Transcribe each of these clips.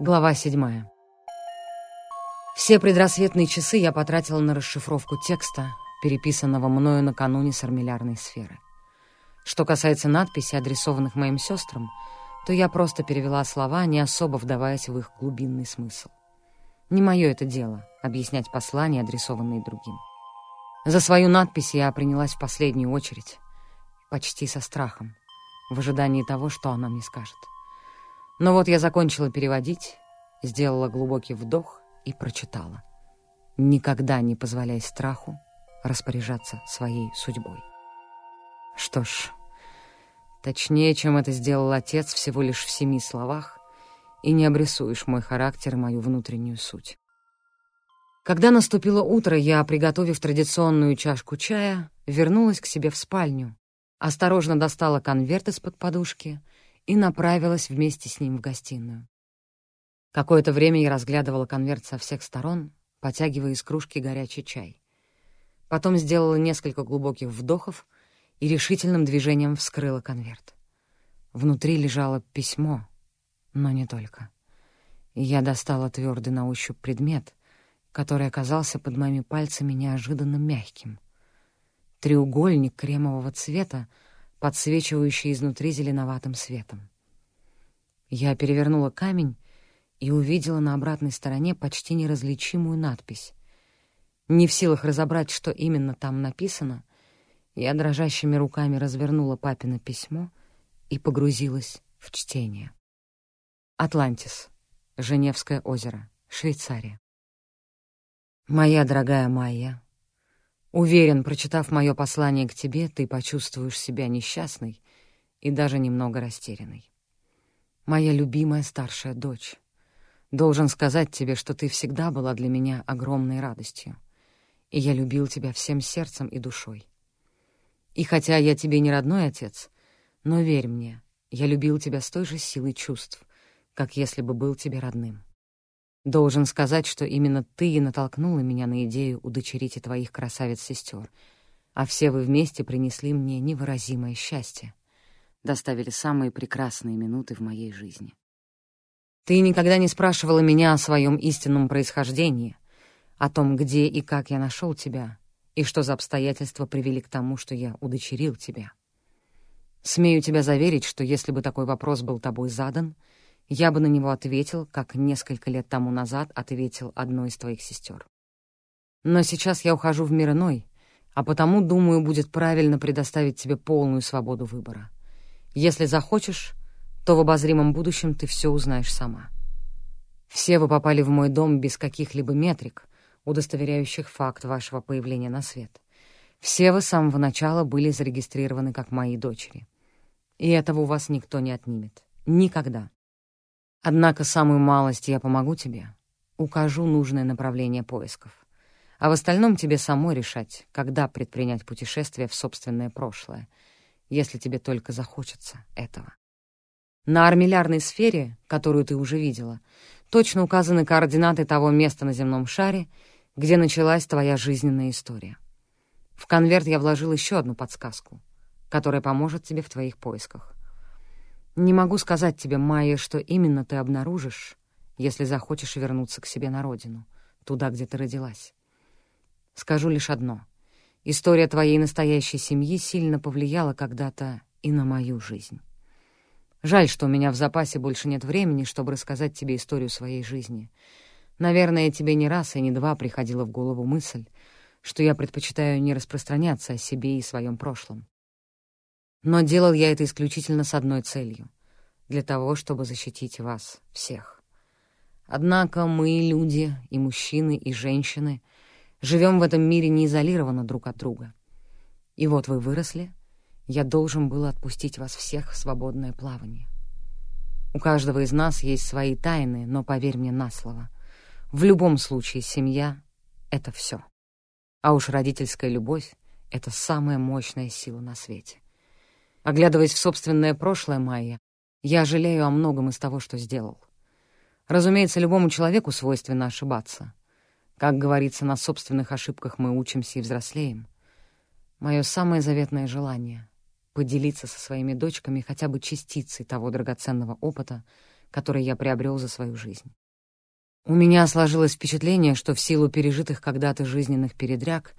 Глава седьмая. Все предрассветные часы я потратила на расшифровку текста, переписанного мною накануне с армиллярной сферы. Что касается надписей, адресованных моим сестрам, то я просто перевела слова, не особо вдаваясь в их глубинный смысл. Не мое это дело — объяснять послания, адресованные другим. За свою надпись я принялась в последнюю очередь, почти со страхом, в ожидании того, что она мне скажет. Но вот я закончила переводить, сделала глубокий вдох и прочитала. «Никогда не позволяй страху распоряжаться своей судьбой». Что ж, точнее, чем это сделал отец всего лишь в семи словах, и не обрисуешь мой характер и мою внутреннюю суть. Когда наступило утро, я, приготовив традиционную чашку чая, вернулась к себе в спальню, осторожно достала конверт из-под подушки — и направилась вместе с ним в гостиную. Какое-то время я разглядывала конверт со всех сторон, потягивая из кружки горячий чай. Потом сделала несколько глубоких вдохов и решительным движением вскрыла конверт. Внутри лежало письмо, но не только. Я достала твердый на ощупь предмет, который оказался под моими пальцами неожиданно мягким. Треугольник кремового цвета, подсвечивающий изнутри зеленоватым светом. Я перевернула камень и увидела на обратной стороне почти неразличимую надпись. Не в силах разобрать, что именно там написано, я дрожащими руками развернула папино письмо и погрузилась в чтение. Атлантис. Женевское озеро. Швейцария. Моя дорогая Майя, Уверен, прочитав мое послание к тебе, ты почувствуешь себя несчастной и даже немного растерянной. Моя любимая старшая дочь, должен сказать тебе, что ты всегда была для меня огромной радостью, и я любил тебя всем сердцем и душой. И хотя я тебе не родной отец, но верь мне, я любил тебя с той же силой чувств, как если бы был тебе родным. Должен сказать, что именно ты и натолкнула меня на идею удочерить и твоих красавиц-сестер, а все вы вместе принесли мне невыразимое счастье, доставили самые прекрасные минуты в моей жизни. Ты никогда не спрашивала меня о своем истинном происхождении, о том, где и как я нашел тебя, и что за обстоятельства привели к тому, что я удочерил тебя. Смею тебя заверить, что если бы такой вопрос был тобой задан — я бы на него ответил, как несколько лет тому назад ответил одной из твоих сестер. Но сейчас я ухожу в мир иной, а потому, думаю, будет правильно предоставить тебе полную свободу выбора. Если захочешь, то в обозримом будущем ты все узнаешь сама. Все вы попали в мой дом без каких-либо метрик, удостоверяющих факт вашего появления на свет. Все вы с самого начала были зарегистрированы как мои дочери. И этого у вас никто не отнимет. Никогда. Однако самую малость я помогу тебе, укажу нужное направление поисков. А в остальном тебе самой решать, когда предпринять путешествие в собственное прошлое, если тебе только захочется этого. На армиллярной сфере, которую ты уже видела, точно указаны координаты того места на земном шаре, где началась твоя жизненная история. В конверт я вложил еще одну подсказку, которая поможет тебе в твоих поисках. Не могу сказать тебе, Майя, что именно ты обнаружишь, если захочешь вернуться к себе на родину, туда, где ты родилась. Скажу лишь одно. История твоей настоящей семьи сильно повлияла когда-то и на мою жизнь. Жаль, что у меня в запасе больше нет времени, чтобы рассказать тебе историю своей жизни. Наверное, тебе не раз и не два приходила в голову мысль, что я предпочитаю не распространяться о себе и своем прошлом. Но делал я это исключительно с одной целью — для того, чтобы защитить вас всех. Однако мы, люди, и мужчины, и женщины, живем в этом мире не изолированно друг от друга. И вот вы выросли, я должен был отпустить вас всех в свободное плавание. У каждого из нас есть свои тайны, но поверь мне на слово. В любом случае семья — это все. А уж родительская любовь — это самая мощная сила на свете. Оглядываясь в собственное прошлое Майя, я жалею о многом из того, что сделал. Разумеется, любому человеку свойственно ошибаться. Как говорится, на собственных ошибках мы учимся и взрослеем. Мое самое заветное желание — поделиться со своими дочками хотя бы частицей того драгоценного опыта, который я приобрел за свою жизнь. У меня сложилось впечатление, что в силу пережитых когда-то жизненных передряг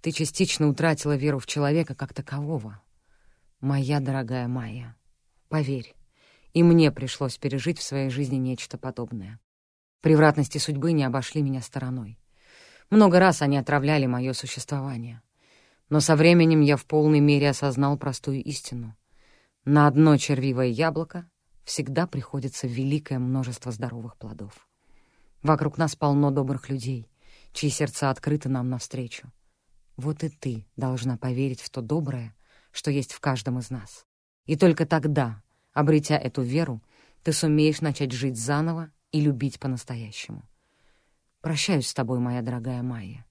ты частично утратила веру в человека как такового. Моя дорогая Майя, поверь, и мне пришлось пережить в своей жизни нечто подобное. Превратности судьбы не обошли меня стороной. Много раз они отравляли мое существование. Но со временем я в полной мере осознал простую истину. На одно червивое яблоко всегда приходится великое множество здоровых плодов. Вокруг нас полно добрых людей, чьи сердца открыты нам навстречу. Вот и ты должна поверить в то доброе, что есть в каждом из нас. И только тогда, обретя эту веру, ты сумеешь начать жить заново и любить по-настоящему. Прощаюсь с тобой, моя дорогая Майя.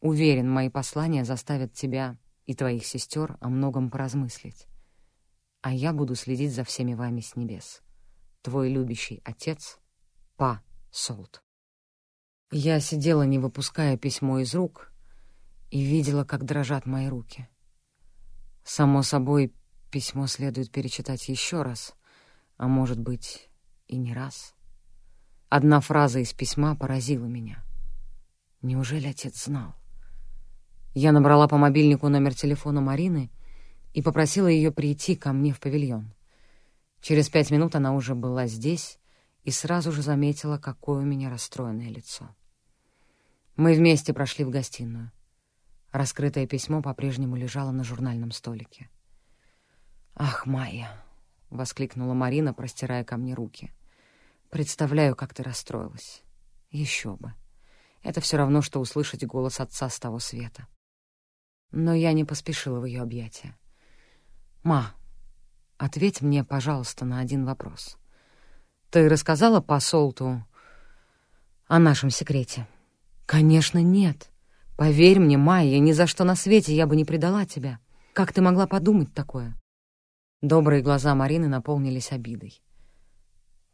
Уверен, мои послания заставят тебя и твоих сестер о многом поразмыслить. А я буду следить за всеми вами с небес. Твой любящий отец Па Солт. Я сидела, не выпуская письмо из рук, и видела, как дрожат мои руки. Само собой, письмо следует перечитать еще раз, а может быть, и не раз. Одна фраза из письма поразила меня. Неужели отец знал? Я набрала по мобильнику номер телефона Марины и попросила ее прийти ко мне в павильон. Через пять минут она уже была здесь и сразу же заметила, какое у меня расстроенное лицо. Мы вместе прошли в гостиную. Раскрытое письмо по-прежнему лежало на журнальном столике. «Ах, Майя!» — воскликнула Марина, простирая ко мне руки. Представляю, как ты расстроилась. Еще бы. Это все равно, что услышать голос отца с того света. Но я не поспешила в ее объятия. «Ма, ответь мне, пожалуйста, на один вопрос. Ты рассказала посолту о нашем секрете?» «Конечно, нет. Поверь мне, Майя, ни за что на свете я бы не предала тебя. Как ты могла подумать такое?» Добрые глаза Марины наполнились обидой.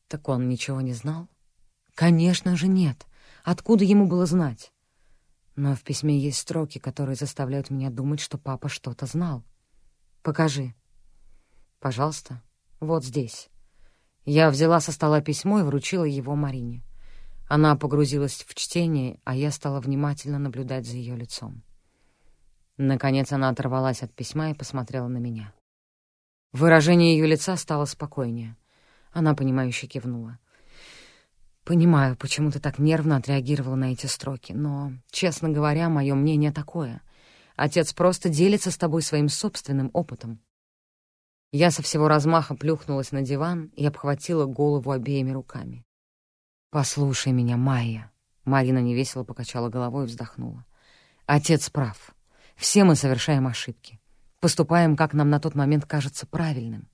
Так он ничего не знал? Конечно же нет. Откуда ему было знать? Но в письме есть строки, которые заставляют меня думать, что папа что-то знал. Покажи. Пожалуйста. Вот здесь. Я взяла со стола письмо и вручила его Марине. Она погрузилась в чтение, а я стала внимательно наблюдать за ее лицом. Наконец она оторвалась от письма и посмотрела на меня. Выражение ее лица стало спокойнее — она, понимающе кивнула. «Понимаю, почему ты так нервно отреагировала на эти строки, но, честно говоря, мое мнение такое. Отец просто делится с тобой своим собственным опытом». Я со всего размаха плюхнулась на диван и обхватила голову обеими руками. «Послушай меня, Майя», — Марина невесело покачала головой и вздохнула. «Отец прав. Все мы совершаем ошибки. Поступаем, как нам на тот момент кажется правильным.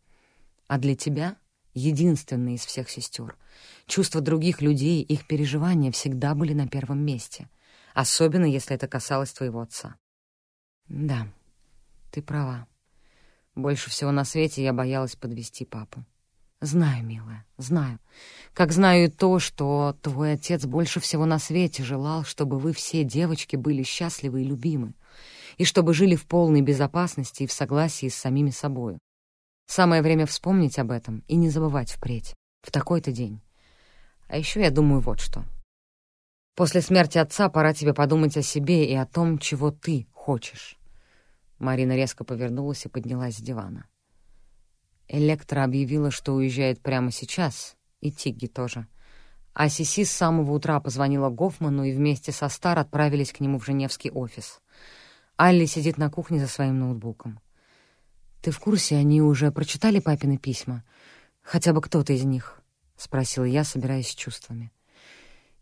А для тебя единственной из всех сестер. Чувства других людей, их переживания всегда были на первом месте, особенно если это касалось твоего отца. Да, ты права. Больше всего на свете я боялась подвести папу. Знаю, милая, знаю. Как знаю то, что твой отец больше всего на свете желал, чтобы вы все, девочки, были счастливы и любимы, и чтобы жили в полной безопасности и в согласии с самими собою. Самое время вспомнить об этом и не забывать впредь, в такой-то день. А еще я думаю вот что. После смерти отца пора тебе подумать о себе и о том, чего ты хочешь. Марина резко повернулась и поднялась с дивана. Электра объявила, что уезжает прямо сейчас, и Тигги тоже. А Сиси с самого утра позвонила Гофману и вместе со Стар отправились к нему в Женевский офис. Алли сидит на кухне за своим ноутбуком. «Ты в курсе, они уже прочитали папины письма? Хотя бы кто-то из них?» — спросила я, собираясь с чувствами.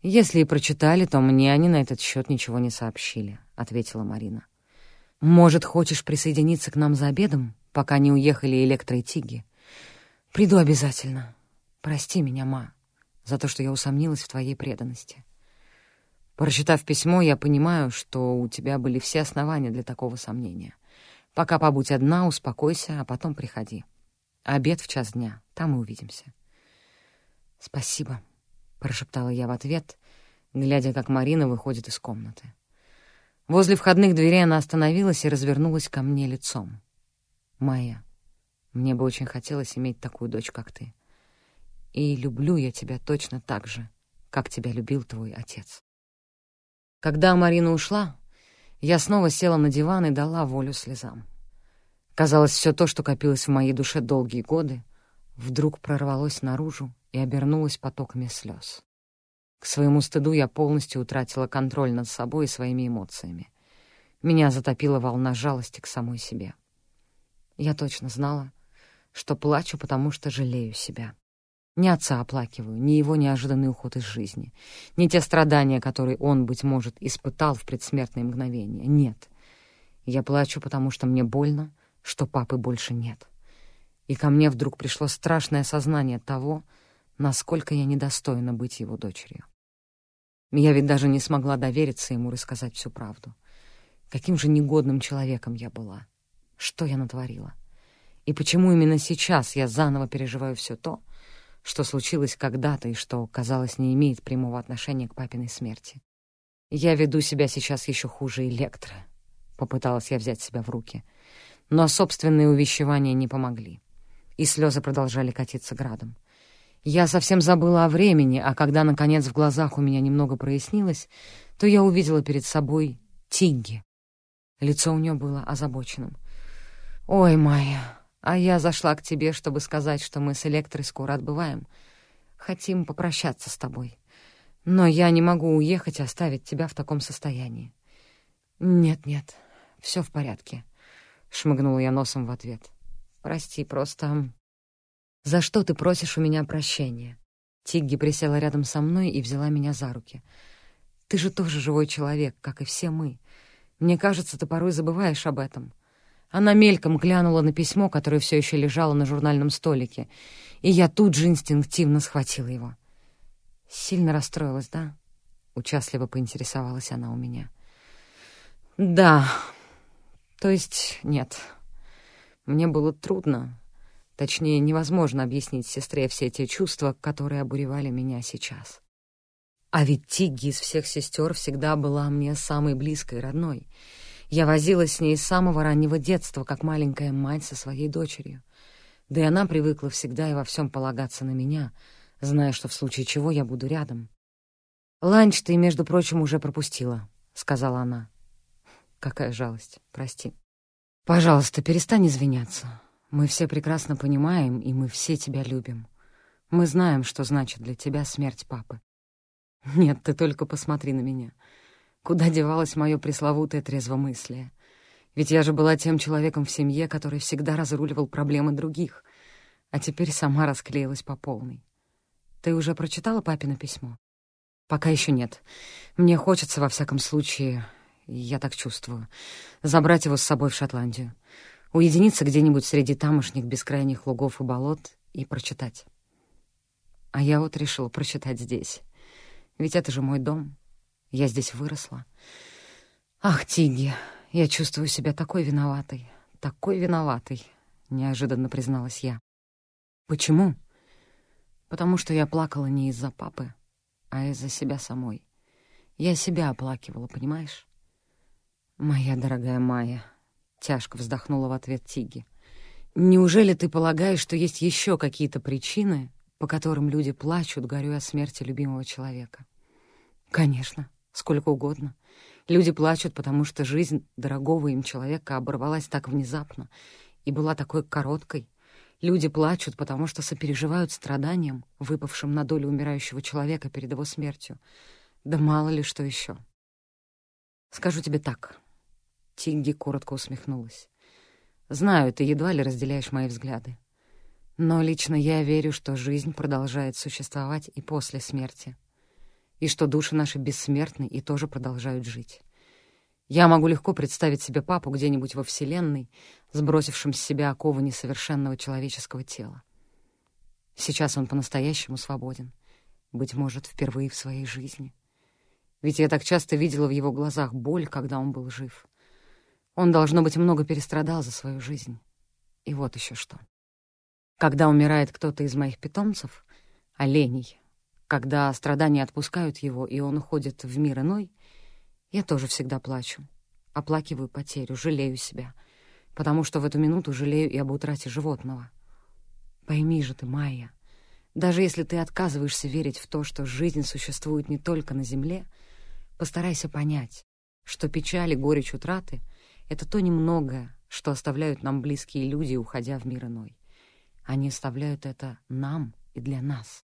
«Если и прочитали, то мне они на этот счет ничего не сообщили», — ответила Марина. «Может, хочешь присоединиться к нам за обедом, пока не уехали Электро и Тиги? Приду обязательно. Прости меня, ма, за то, что я усомнилась в твоей преданности. Прочитав письмо, я понимаю, что у тебя были все основания для такого сомнения. Пока побудь одна, успокойся, а потом приходи. Обед в час дня, там и увидимся. «Спасибо», — прошептала я в ответ, глядя, как Марина выходит из комнаты. Возле входных дверей она остановилась и развернулась ко мне лицом. «Майя, мне бы очень хотелось иметь такую дочь, как ты. И люблю я тебя точно так же, как тебя любил твой отец. Когда Марина ушла, я снова села на диван и дала волю слезам. Казалось, все то, что копилось в моей душе долгие годы, вдруг прорвалось наружу и обернулось потоками слез. К своему стыду я полностью утратила контроль над собой и своими эмоциями. Меня затопила волна жалости к самой себе. Я точно знала, что плачу, потому что жалею себя. Не отца оплакиваю, ни его неожиданный уход из жизни, ни те страдания, которые он, быть может, испытал в предсмертные мгновения. Нет. Я плачу, потому что мне больно, что папы больше нет. И ко мне вдруг пришло страшное сознание того, насколько я недостойна быть его дочерью. Я ведь даже не смогла довериться ему рассказать всю правду. Каким же негодным человеком я была. Что я натворила? И почему именно сейчас я заново переживаю все то, что случилось когда-то и что, казалось, не имеет прямого отношения к папиной смерти? Я веду себя сейчас еще хуже Электро. Попыталась я взять себя в руки. Но собственные увещевания не помогли. И слезы продолжали катиться градом. Я совсем забыла о времени, а когда, наконец, в глазах у меня немного прояснилось, то я увидела перед собой Тигги. Лицо у нее было озабоченным. «Ой, Майя, а я зашла к тебе, чтобы сказать, что мы с Электрой скоро отбываем. Хотим попрощаться с тобой. Но я не могу уехать и оставить тебя в таком состоянии». «Нет-нет, все в порядке», — шмыгнула я носом в ответ. «Прости, просто...» «За что ты просишь у меня прощения?» Тигги присела рядом со мной и взяла меня за руки. «Ты же тоже живой человек, как и все мы. Мне кажется, ты порой забываешь об этом. Она мельком глянула на письмо, которое все еще лежало на журнальном столике, и я тут же инстинктивно схватила его. Сильно расстроилась, да? Участливо поинтересовалась она у меня. Да. То есть нет. Мне было трудно, точнее, невозможно объяснить сестре все те чувства, которые обуревали меня сейчас. А ведь Тигги из всех сестер всегда была мне самой близкой родной. Я возилась с ней с самого раннего детства, как маленькая мать со своей дочерью. Да и она привыкла всегда и во всем полагаться на меня, зная, что в случае чего я буду рядом. «Ланч ты, между прочим, уже пропустила», — сказала она. «Какая жалость, прости». «Пожалуйста, перестань извиняться. Мы все прекрасно понимаем, и мы все тебя любим. Мы знаем, что значит для тебя смерть папы. Нет, ты только посмотри на меня. Куда девалось мое пресловутое трезвомыслие? Ведь я же была тем человеком в семье, который всегда разруливал проблемы других, а теперь сама расклеилась по полной. Ты уже прочитала папино письмо? Пока еще нет. Мне хочется, во всяком случае, я так чувствую, забрать его с собой в Шотландию, уединиться где-нибудь среди тамошних бескрайних лугов и болот и прочитать. А я вот решила прочитать здесь. Ведь это же мой дом. Я здесь выросла. Ах, Тиги, я чувствую себя такой виноватой, такой виноватой, неожиданно призналась я. Почему? Потому что я плакала не из-за папы, а из-за себя самой. Я себя оплакивала, понимаешь? Моя дорогая Майя, тяжко вздохнула в ответ Тиги. Неужели ты полагаешь, что есть еще какие-то причины, по которым люди плачут, горюя о смерти любимого человека? Конечно, сколько угодно. Люди плачут, потому что жизнь дорогого им человека оборвалась так внезапно и была такой короткой. Люди плачут, потому что сопереживают страданиям, выпавшим на долю умирающего человека перед его смертью. Да мало ли что еще. Скажу тебе так. Тинги коротко усмехнулась. Знаю, ты едва ли разделяешь мои взгляды. Но лично я верю, что жизнь продолжает существовать и после смерти и что души наши бессмертны и тоже продолжают жить. Я могу легко представить себе папу где-нибудь во Вселенной, сбросившим с себя оковы несовершенного человеческого тела. Сейчас он по-настоящему свободен, быть может, впервые в своей жизни. Ведь я так часто видела в его глазах боль, когда он был жив. Он, должно быть, много перестрадал за свою жизнь. И вот еще что. Когда умирает кто-то из моих питомцев, оленей, когда страдания отпускают его, и он уходит в мир иной, я тоже всегда плачу. Оплакиваю потерю, жалею себя, потому что в эту минуту жалею и об утрате животного. Пойми же ты, Майя, Даже если ты отказываешься верить в то, что жизнь существует не только на Земле, постарайся понять, что печаль и горечь утраты — это то немногое, что оставляют нам близкие люди, уходя в мир иной. Они оставляют это нам и для нас.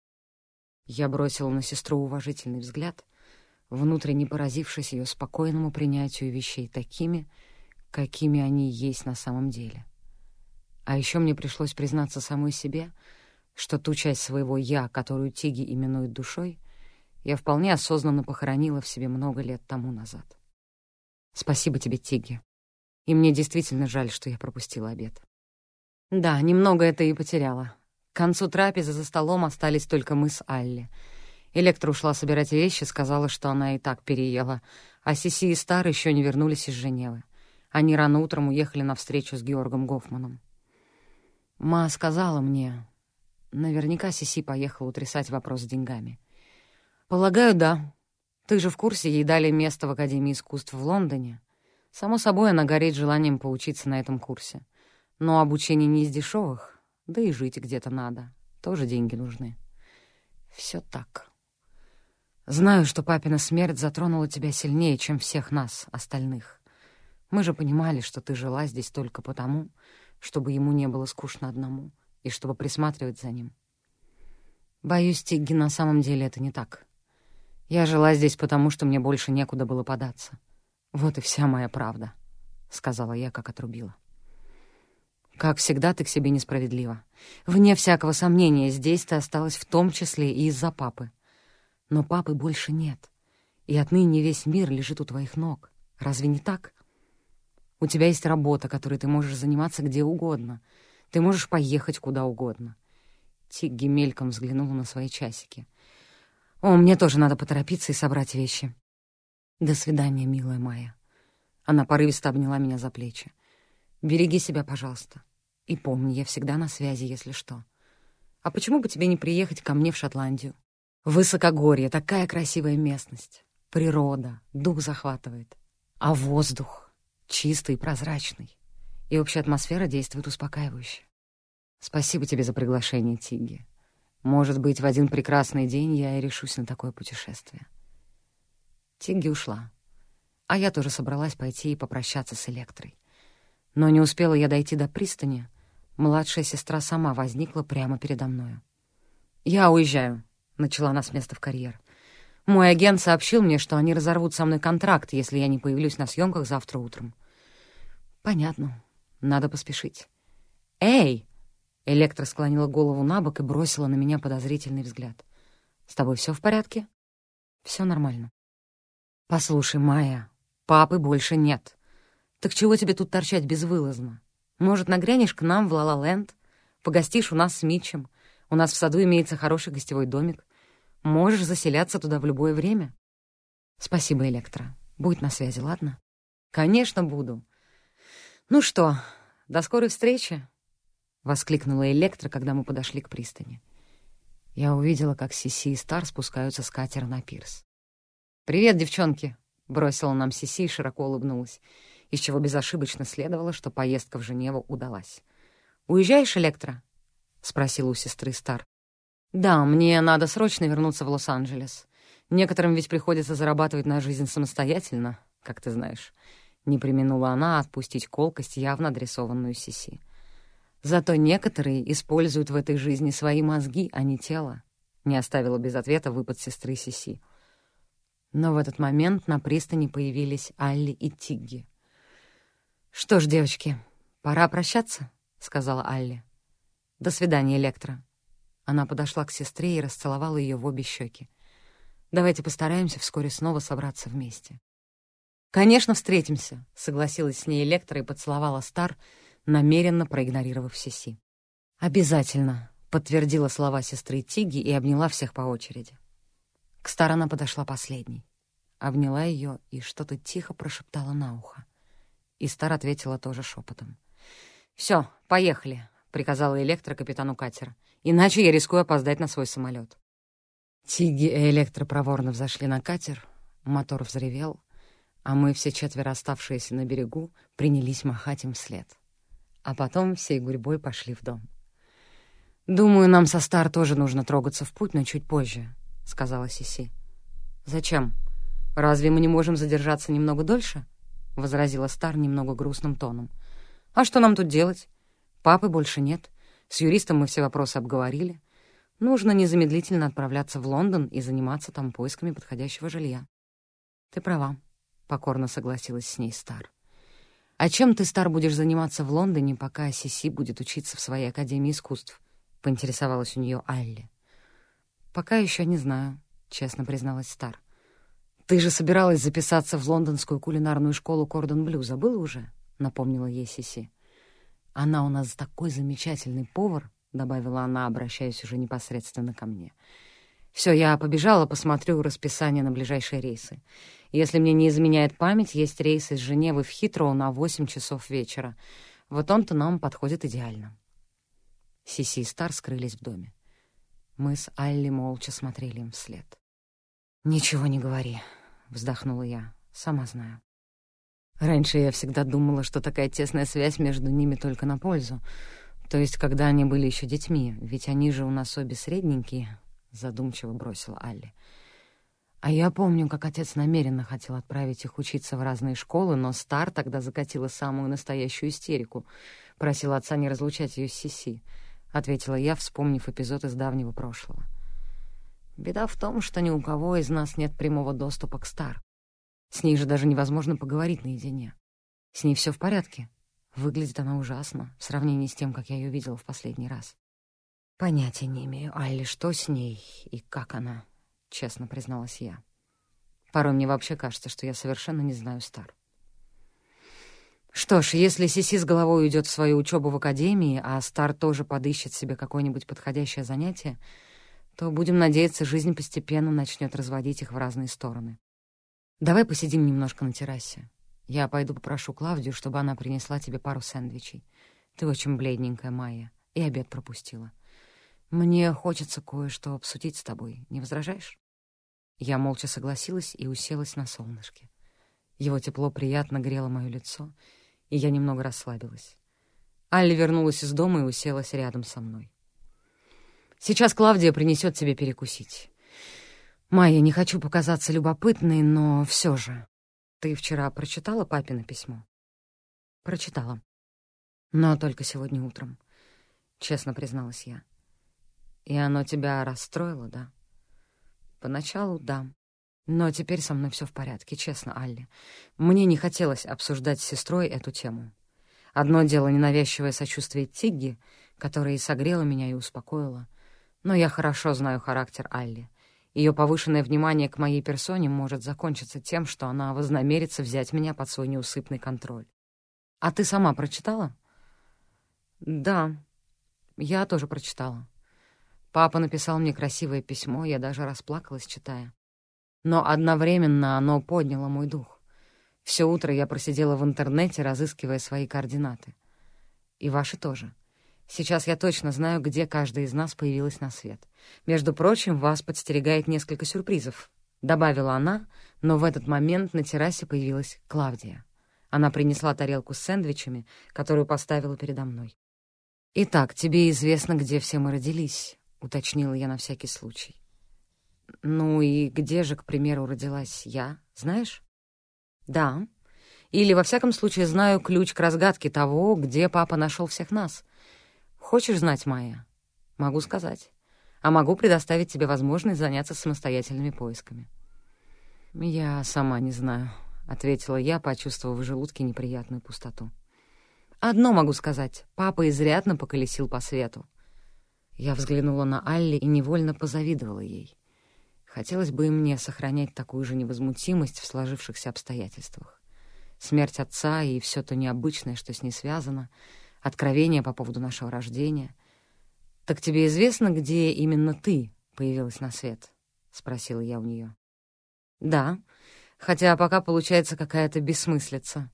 Я бросила на сестру уважительный взгляд, внутренне поразившись ее спокойному принятию вещей такими, какими они есть на самом деле. А еще мне пришлось признаться самой себе, что ту часть своего «я», которую Тиги именует душой, я вполне осознанно похоронила в себе много лет тому назад. Спасибо тебе, Тиги. И мне действительно жаль, что я пропустила обед. Да, немного это и потеряла. К концу трапезы за столом остались только мы с Алли. Электра ушла собирать вещи, сказала, что она и так переела, а Сиси и Стар еще не вернулись из Женевы. Они рано утром уехали на встречу с Георгом Гофманом. Ма сказала мне... Наверняка Сиси поехала утрясать вопрос с деньгами. «Полагаю, да. Ты же в курсе, ей дали место в Академии искусств в Лондоне. Само собой, она горит желанием поучиться на этом курсе. Но обучение не из дешевых, да и жить где-то надо. Тоже деньги нужны. Все так. Знаю, что папина смерть затронула тебя сильнее, чем всех нас, остальных. Мы же понимали, что ты жила здесь только потому, чтобы ему не было скучно одному и чтобы присматривать за ним. Боюсь, Тигги, на самом деле это не так. Я жила здесь потому, что мне больше некуда было податься. Вот и вся моя правда, — сказала я, как отрубила. Как всегда, ты к себе несправедлива. Вне всякого сомнения, здесь ты осталась в том числе и из-за папы. Но папы больше нет, и отныне весь мир лежит у твоих ног. Разве не так? У тебя есть работа, которой ты можешь заниматься где угодно. Ты можешь поехать куда угодно. Тигги мельком взглянула на свои часики — «О, мне тоже надо поторопиться и собрать вещи». «До свидания, милая моя». Она порывисто обняла меня за плечи. «Береги себя, пожалуйста. И помни, я всегда на связи, если что. А почему бы тебе не приехать ко мне в Шотландию? Высокогорье — такая красивая местность. Природа, дух захватывает. А воздух чистый и прозрачный. И общая атмосфера действует успокаивающе. Спасибо тебе за приглашение, Тигги. Может быть, в один прекрасный день я и решусь на такое путешествие. Тигги ушла, а я тоже собралась пойти и попрощаться с Электрой. Но не успела я дойти до пристани, младшая сестра сама возникла прямо передо мною. «Я уезжаю», — начала она с места в карьер. «Мой агент сообщил мне, что они разорвут со мной контракт, если я не появлюсь на съемках завтра утром». «Понятно. Надо поспешить». «Эй!» Электра склонила голову на бок и бросила на меня подозрительный взгляд. «С тобой все в порядке?» Все нормально». «Послушай, Майя, папы больше нет. Так чего тебе тут торчать безвылазно? Может, нагрянешь к нам в Ла-Ла-Ленд? Погостишь у нас с Митчем? У нас в саду имеется хороший гостевой домик. Можешь заселяться туда в любое время?» «Спасибо, Электра. Будь на связи, ладно?» «Конечно, буду. Ну что, до скорой встречи!» — воскликнула Электра, когда мы подошли к пристани. Я увидела, как Сиси и Стар спускаются с катера на пирс. «Привет, девчонки!» — бросила нам Сиси и широко улыбнулась, из чего безошибочно следовало, что поездка в Женеву удалась. «Уезжаешь, Электра?» — спросила у сестры Стар. «Да, мне надо срочно вернуться в Лос-Анджелес. Некоторым ведь приходится зарабатывать на жизнь самостоятельно, как ты знаешь». Не применула она отпустить колкость, явно адресованную Сиси. Зато некоторые используют в этой жизни свои мозги, а не тело. Не оставила без ответа выпад сестры Сиси. Но в этот момент на пристани появились Алли и Тигги. «Что ж, девочки, пора прощаться», — сказала Алли. «До свидания, Электро». Она подошла к сестре и расцеловала ее в обе щеки. «Давайте постараемся вскоре снова собраться вместе». «Конечно, встретимся», — согласилась с ней Электро и поцеловала Стар, — намеренно проигнорировав Сиси. «Обязательно», — подтвердила слова сестры Тиги и обняла всех по очереди. К Стар она подошла последней. Обняла ее и что-то тихо прошептала на ухо. И Стар ответила тоже шепотом. «Все, поехали», — приказала Электро капитану катера. «Иначе я рискую опоздать на свой самолет. Тиги и Электро проворно взошли на катер, мотор взревел, а мы, все четверо оставшиеся на берегу, принялись махать им вслед а потом всей гурьбой пошли в дом. «Думаю, нам со Стар тоже нужно трогаться в путь, но чуть позже», — сказала Сиси. «Зачем? Разве мы не можем задержаться немного дольше?» — возразила Стар немного грустным тоном. «А что нам тут делать? Папы больше нет. С юристом мы все вопросы обговорили. Нужно незамедлительно отправляться в Лондон и заниматься там поисками подходящего жилья». «Ты права», — покорно согласилась с ней Стар. «А чем ты, Стар, будешь заниматься в Лондоне, пока Сиси будет учиться в своей Академии искусств?» — поинтересовалась у нее Алли. «Пока еще не знаю», — честно призналась Стар. «Ты же собиралась записаться в лондонскую кулинарную школу Кордон Блю, забыла уже?» — напомнила ей Сиси. «Она у нас такой замечательный повар», — добавила она, обращаясь уже непосредственно ко мне. «Все, я побежала, посмотрю расписание на ближайшие рейсы. Если мне не изменяет память, есть рейс из Женевы в Хитроу на восемь часов вечера. Вот он-то нам подходит идеально». Сиси и Стар скрылись в доме. Мы с Алли молча смотрели им вслед. «Ничего не говори», вздохнула я. Сама знаю. Раньше я всегда думала, что такая тесная связь между ними только на пользу. То есть, когда они были еще детьми, ведь они же у нас обе средненькие, задумчиво бросила Алли. А я помню, как отец намеренно хотел отправить их учиться в разные школы, но Стар тогда закатила самую настоящую истерику. Просила отца не разлучать ее с Сиси, — ответила я, вспомнив эпизод из давнего прошлого. Беда в том, что ни у кого из нас нет прямого доступа к Стар. С ней же даже невозможно поговорить наедине. С ней все в порядке. Выглядит она ужасно в сравнении с тем, как я ее видела в последний раз. Понятия не имею, Алли, что с ней и как она, честно призналась я. Порой мне вообще кажется, что я совершенно не знаю Стар. Что ж, если Сиси с головой уйдет в свою учебу в академии, а Стар тоже подыщет себе какое-нибудь подходящее занятие — то, будем надеяться, жизнь постепенно начнет разводить их в разные стороны. Давай посидим немножко на террасе. Я пойду попрошу Клавдию, чтобы она принесла тебе пару сэндвичей. Ты очень бледненькая, Майя, и обед пропустила. Мне хочется кое-что обсудить с тобой. Не возражаешь? Я молча согласилась и уселась на солнышке. Его тепло приятно грело мое лицо, и я немного расслабилась. Алли вернулась из дома и уселась рядом со мной. Сейчас Клавдия принесет тебе перекусить. Майя, не хочу показаться любопытной, но все же. Ты вчера прочитала папино письмо? Прочитала. Но только сегодня утром, честно призналась я. И оно тебя расстроило, да? Поначалу — да. Но теперь со мной все в порядке, честно, Алли. Мне не хотелось обсуждать с сестрой эту тему. Одно дело ненавязчивое сочувствие Тигги, которое и согрело меня, и успокоило — но я хорошо знаю характер Алли. Ее повышенное внимание к моей персоне может закончиться тем, что она вознамерится взять меня под свой неусыпный контроль. А ты сама прочитала? Да, я тоже прочитала. Папа написал мне красивое письмо, я даже расплакалась, читая. Но одновременно оно подняло мой дух. Все утро я просидела в интернете, разыскивая свои координаты. И ваши тоже. Сейчас я точно знаю, где каждая из нас появилась на свет. Между прочим, вас подстерегает несколько сюрпризов», — добавила она, но в этот момент на террасе появилась Клавдия. Она принесла тарелку с сэндвичами, которую поставила передо мной. «Итак, тебе известно, где все мы родились», — уточнила я на всякий случай. «Ну и где же, к примеру, родилась я, знаешь?» «Да. Или, во всяком случае, знаю ключ к разгадке того, где папа нашел всех нас. Хочешь знать, Майя? Могу сказать. А могу предоставить тебе возможность заняться самостоятельными поисками. Я сама не знаю, — ответила я, почувствовав в желудке неприятную пустоту. Одно могу сказать. Папа изрядно поколесил по свету. Я взглянула на Алли и невольно позавидовала ей. Хотелось бы и мне сохранять такую же невозмутимость в сложившихся обстоятельствах. Смерть отца и все то необычное, что с ней связано — откровения по поводу нашего рождения. «Так тебе известно, где именно ты появилась на свет?» — спросила я у нее. «Да, хотя пока получается какая-то бессмыслица.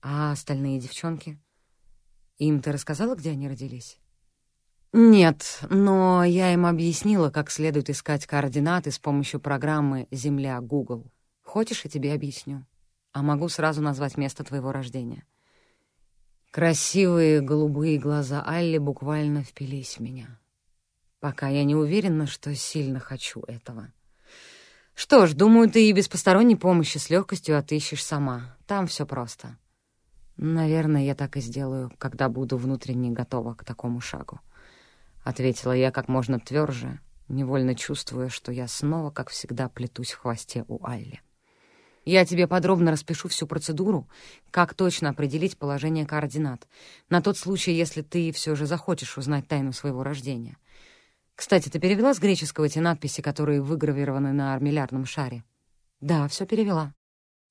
А остальные девчонки? Им ты рассказала, где они родились?» «Нет, но я им объяснила, как следует искать координаты с помощью программы «Земля Google». Хочешь, я тебе объясню? А могу сразу назвать место твоего рождения». Красивые голубые глаза Алли буквально впились в меня. Пока я не уверена, что сильно хочу этого. Что ж, думаю, ты и без посторонней помощи с легкостью отыщешь сама. Там все просто. Наверное, я так и сделаю, когда буду внутренне готова к такому шагу. Ответила я как можно тверже, невольно чувствуя, что я снова, как всегда, плетусь в хвосте у Алли. Я тебе подробно распишу всю процедуру, как точно определить положение координат, на тот случай, если ты все же захочешь узнать тайну своего рождения. Кстати, ты перевела с греческого эти надписи, которые выгравированы на армиллярном шаре? Да, все перевела.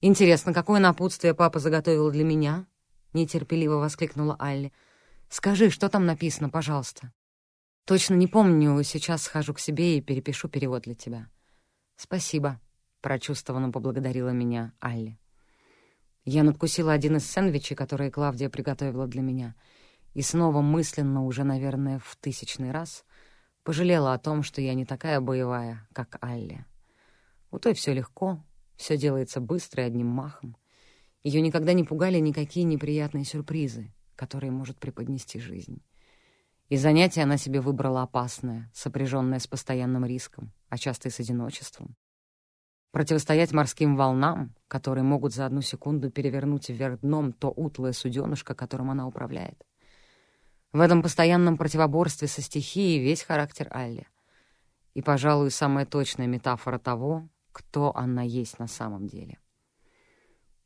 Интересно, какое напутствие папа заготовил для меня? Нетерпеливо воскликнула Алли. Скажи, что там написано, пожалуйста. Точно не помню, сейчас схожу к себе и перепишу перевод для тебя. Спасибо, прочувствованно поблагодарила меня Алли. Я надкусила один из сэндвичей, которые Клавдия приготовила для меня, и снова мысленно, уже, наверное, в тысячный раз, пожалела о том, что я не такая боевая, как Алли. У той все легко, все делается быстро и одним махом. Ее никогда не пугали никакие неприятные сюрпризы, которые может преподнести жизнь. И занятие она себе выбрала опасное, сопряженное с постоянным риском, а часто и с одиночеством. Противостоять морским волнам, которые могут за одну секунду перевернуть вверх дном то утлое суденышко, которым она управляет. В этом постоянном противоборстве со стихией весь характер Алли. И, пожалуй, самая точная метафора того, кто она есть на самом деле.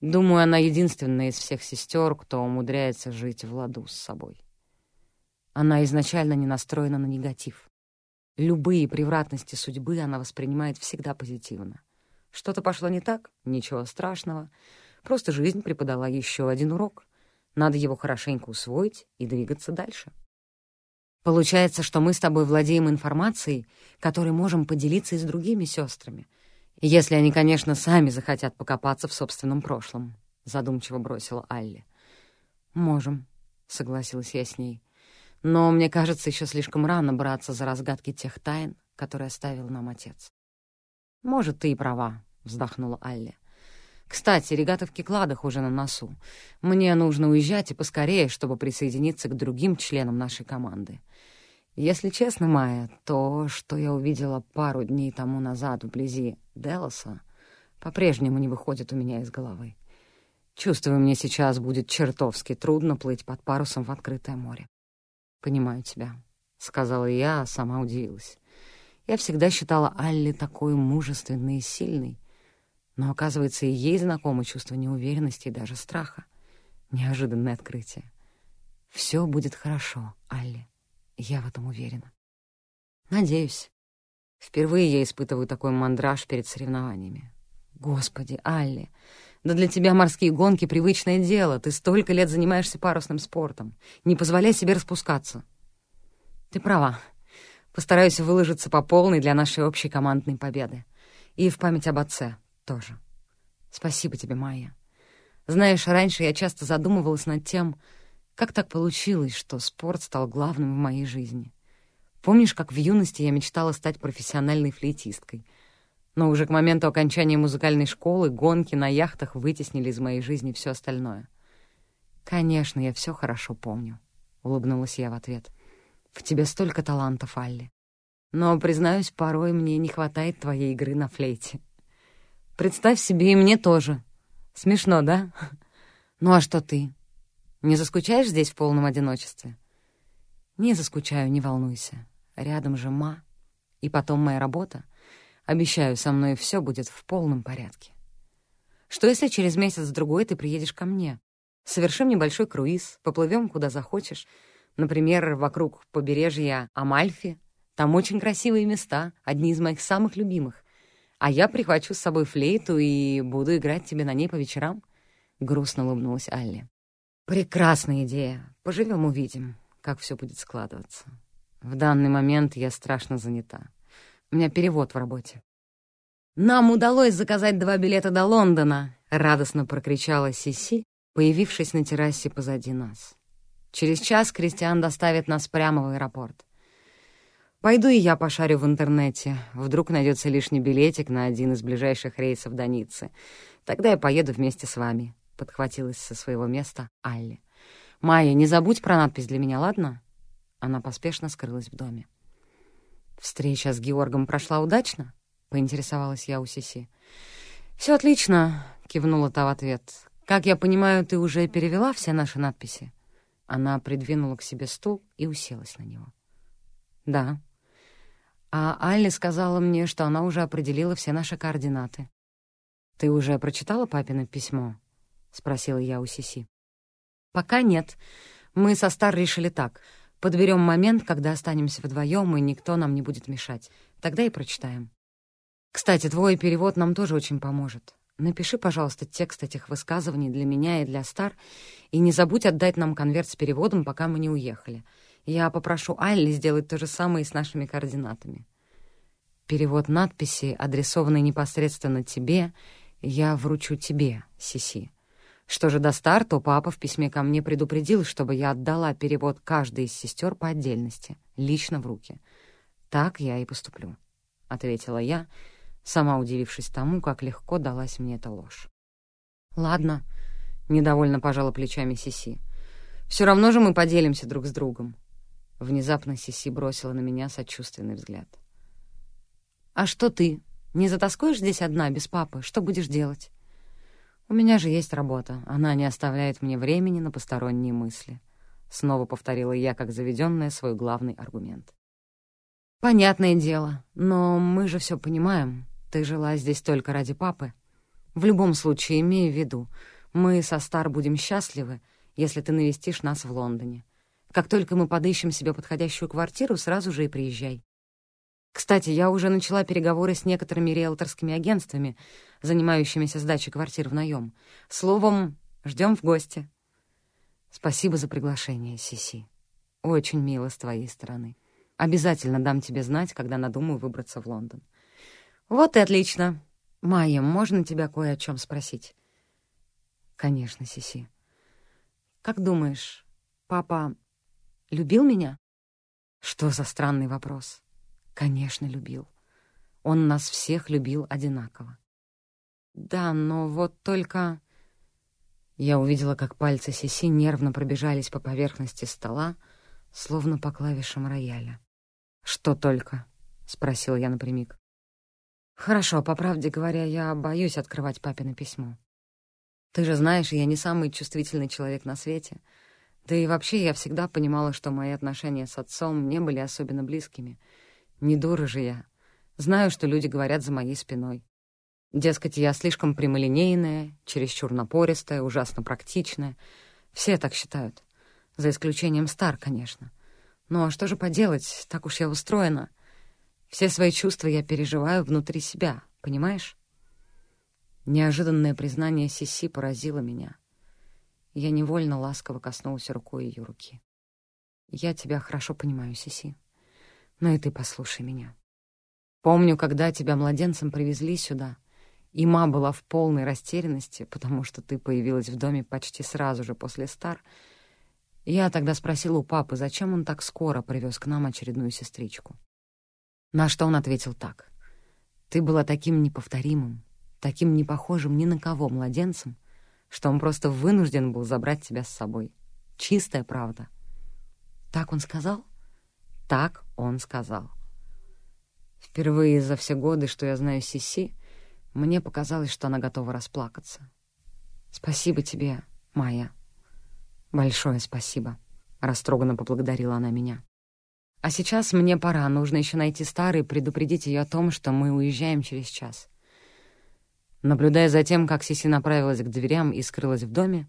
Думаю, она единственная из всех сестер, кто умудряется жить в ладу с собой. Она изначально не настроена на негатив. Любые превратности судьбы она воспринимает всегда позитивно. Что-то пошло не так? Ничего страшного. Просто жизнь преподала еще один урок. Надо его хорошенько усвоить и двигаться дальше. Получается, что мы с тобой владеем информацией, которой можем поделиться и с другими сестрами, если они, конечно, сами захотят покопаться в собственном прошлом, — задумчиво бросила Алли. «Можем», — согласилась я с ней. Но мне кажется, еще слишком рано браться за разгадки тех тайн, которые оставил нам отец. «Может, ты и права», — вздохнула Алли. «Кстати, регата в Кикладах уже на носу. Мне нужно уезжать и поскорее, чтобы присоединиться к другим членам нашей команды. Если честно, Майя, то, что я увидела пару дней тому назад вблизи Делоса, по-прежнему не выходит у меня из головы. Чувствую, мне сейчас будет чертовски трудно плыть под парусом в открытое море. «Понимаю тебя», — сказала я, а сама удивилась. Я всегда считала Алли такой мужественной и сильной, но, оказывается, и ей знакомо чувство неуверенности и даже страха. Неожиданное открытие. «Все будет хорошо, Алли, я в этом уверена». «Надеюсь. Впервые я испытываю такой мандраж перед соревнованиями. Господи, Алли, да для тебя морские гонки — привычное дело. Ты столько лет занимаешься парусным спортом. Не позволяй себе распускаться. Ты права. Постараюсь выложиться по полной для нашей общей командной победы. И в память об отце тоже. Спасибо тебе, Майя. Знаешь, раньше я часто задумывалась над тем, как так получилось, что спорт стал главным в моей жизни. Помнишь, как в юности я мечтала стать профессиональной флейтисткой — но уже к моменту окончания музыкальной школы гонки на яхтах вытеснили из моей жизни все остальное. «Конечно, я все хорошо помню», — улыбнулась я в ответ. «В тебе столько талантов, Алли. Но, признаюсь, порой мне не хватает твоей игры на флейте. Представь себе, и мне тоже. Смешно, да? Ну а что ты? Не заскучаешь здесь в полном одиночестве?» «Не заскучаю, не волнуйся. Рядом же Ма. И потом моя работа. Обещаю, со мной все будет в полном порядке. Что если через месяц-другой ты приедешь ко мне? Совершим небольшой круиз, поплывем куда захочешь. Например, вокруг побережья Амальфи. Там очень красивые места, одни из моих самых любимых. А я прихвачу с собой флейту и буду играть тебе на ней по вечерам. Грустно улыбнулась Алли. Прекрасная идея. Поживем, увидим, как все будет складываться. В данный момент я страшно занята. У меня перевод в работе. «Нам удалось заказать два билета до Лондона!» — радостно прокричала Сиси, появившись на террасе позади нас. «Через час Кристиан доставит нас прямо в аэропорт. Пойду и я пошарю в интернете. Вдруг найдется лишний билетик на один из ближайших рейсов до Ниццы. Тогда я поеду вместе с вами», — подхватилась со своего места Алли. «Майя, не забудь про надпись для меня, ладно?» Она поспешно скрылась в доме. «Встреча с Георгом прошла удачно?» — поинтересовалась я у Сиси. «Все отлично», — кивнула та в ответ. «Как я понимаю, ты уже перевела все наши надписи?» Она придвинула к себе стул и уселась на него. «Да». А Алли сказала мне, что она уже определила все наши координаты. «Ты уже прочитала папино письмо?» — спросила я у Сиси. «Пока нет. Мы со Стар решили так. Подберем момент, когда останемся вдвоем, и никто нам не будет мешать. Тогда и прочитаем. Кстати, твой перевод нам тоже очень поможет. Напиши, пожалуйста, текст этих высказываний для меня и для Стар, и не забудь отдать нам конверт с переводом, пока мы не уехали. Я попрошу Алли сделать то же самое и с нашими координатами. Перевод надписи, адресованный непосредственно тебе, я вручу тебе, Сиси. Что же до Стар, то папа в письме ко мне предупредил, чтобы я отдала перевод каждой из сестер по отдельности, лично в руки. Так я и поступлю, — ответила я, сама удивившись тому, как легко далась мне эта ложь. «Ладно», — недовольно пожала плечами Сиси. «Все равно же мы поделимся друг с другом». Внезапно Сиси бросила на меня сочувственный взгляд. «А что ты? Не затаскуешь здесь одна, без папы? Что будешь делать?» «У меня же есть работа. Она не оставляет мне времени на посторонние мысли». Снова повторила я, как заведенная, свой главный аргумент. «Понятное дело, но мы же все понимаем. Ты жила здесь только ради папы. В любом случае, имей в виду, мы со Стар будем счастливы, если ты навестишь нас в Лондоне. Как только мы подыщем себе подходящую квартиру, сразу же и приезжай. Кстати, я уже начала переговоры с некоторыми риэлторскими агентствами, занимающимися сдачей квартир в наем. Словом, ждем в гости. Спасибо за приглашение, Сиси. Очень мило с твоей стороны. Обязательно дам тебе знать, когда надумаю выбраться в Лондон. Вот и отлично. Майя, можно тебя кое о чем спросить? Конечно, Сиси. Как думаешь, папа любил меня? Что за странный вопрос? Конечно, любил. Он нас всех любил одинаково. Да, но вот только... Я увидела, как пальцы Сиси нервно пробежались по поверхности стола, словно по клавишам рояля. «Что только?» — спросила я напрямик. «Хорошо, по правде говоря, я боюсь открывать папино письмо. Ты же знаешь, я не самый чувствительный человек на свете. Да и вообще я всегда понимала, что мои отношения с отцом не были особенно близкими. Не дура же я. Знаю, что люди говорят за моей спиной. Дескать, я слишком прямолинейная, чересчур напористая, ужасно практичная. Все так считают. За исключением Стар, конечно. Ну а что же поделать, так уж я устроена. Все свои чувства я переживаю внутри себя, понимаешь? Неожиданное признание Сиси поразило меня. Я невольно ласково коснулся рукой ее руки. «Я тебя хорошо понимаю, Сиси. Но и ты послушай меня. Помню, когда тебя младенцем привезли сюда — и ма была в полной растерянности, потому что ты появилась в доме почти сразу же после стар. Я тогда спросила у папы, зачем он так скоро привез к нам очередную сестричку. На что он ответил так. «Ты была таким неповторимым, таким непохожим ни на кого младенцем, что он просто вынужден был забрать тебя с собой. Чистая правда». Так он сказал? Так он сказал. Впервые за все годы, что я знаю Сиси, мне показалось, что она готова расплакаться. «Спасибо тебе, Майя. Большое спасибо», — растроганно поблагодарила она меня. «А сейчас мне пора, нужно еще найти старый и предупредить ее о том, что мы уезжаем через час». Наблюдая за тем, как Сиси направилась к дверям и скрылась в доме,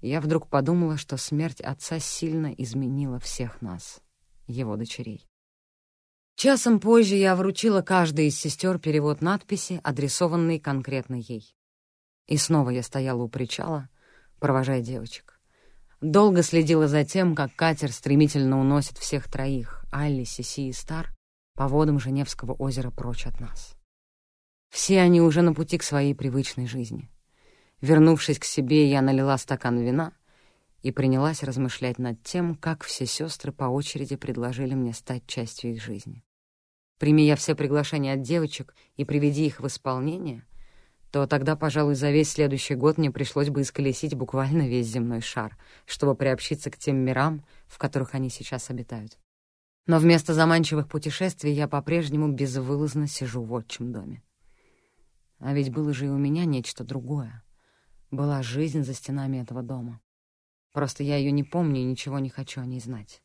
я вдруг подумала, что смерть отца сильно изменила всех нас, его дочерей. Часом позже я вручила каждой из сестер перевод надписи, адресованный конкретно ей. И снова я стояла у причала, провожая девочек. Долго следила за тем, как катер стремительно уносит всех троих — Алли, Сиси и Стар — по водам Женевского озера прочь от нас. Все они уже на пути к своей привычной жизни. Вернувшись к себе, я налила стакан вина и принялась размышлять над тем, как все сестры по очереди предложили мне стать частью их жизни. Прими я все приглашения от девочек и приведи их в исполнение, то тогда, пожалуй, за весь следующий год мне пришлось бы исколесить буквально весь земной шар, чтобы приобщиться к тем мирам, в которых они сейчас обитают. Но вместо заманчивых путешествий я по-прежнему безвылазно сижу в отчим доме. А ведь было же и у меня нечто другое. Была жизнь за стенами этого дома. Просто я ее не помню и ничего не хочу о ней знать.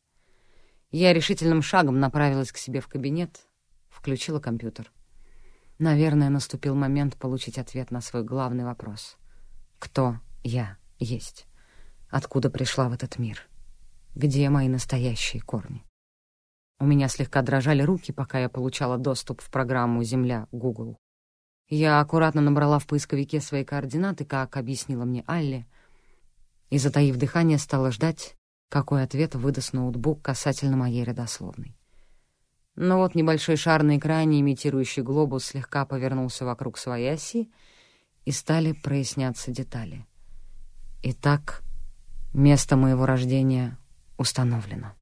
Я решительным шагом направилась к себе в кабинет, включила компьютер — Наверное, наступил момент получить ответ на свой главный вопрос. Кто я есть? Откуда пришла в этот мир? Где мои настоящие корни? У меня слегка дрожали руки, пока я получала доступ в программу «Земля» Google. Я аккуратно набрала в поисковике свои координаты, как объяснила мне Алли, и, затаив дыхание, стала ждать, какой ответ выдаст ноутбук касательно моей родословной. Но вот небольшой шар на экране, имитирующий глобус, слегка повернулся вокруг своей оси, и стали проясняться детали. Итак, место моего рождения установлено.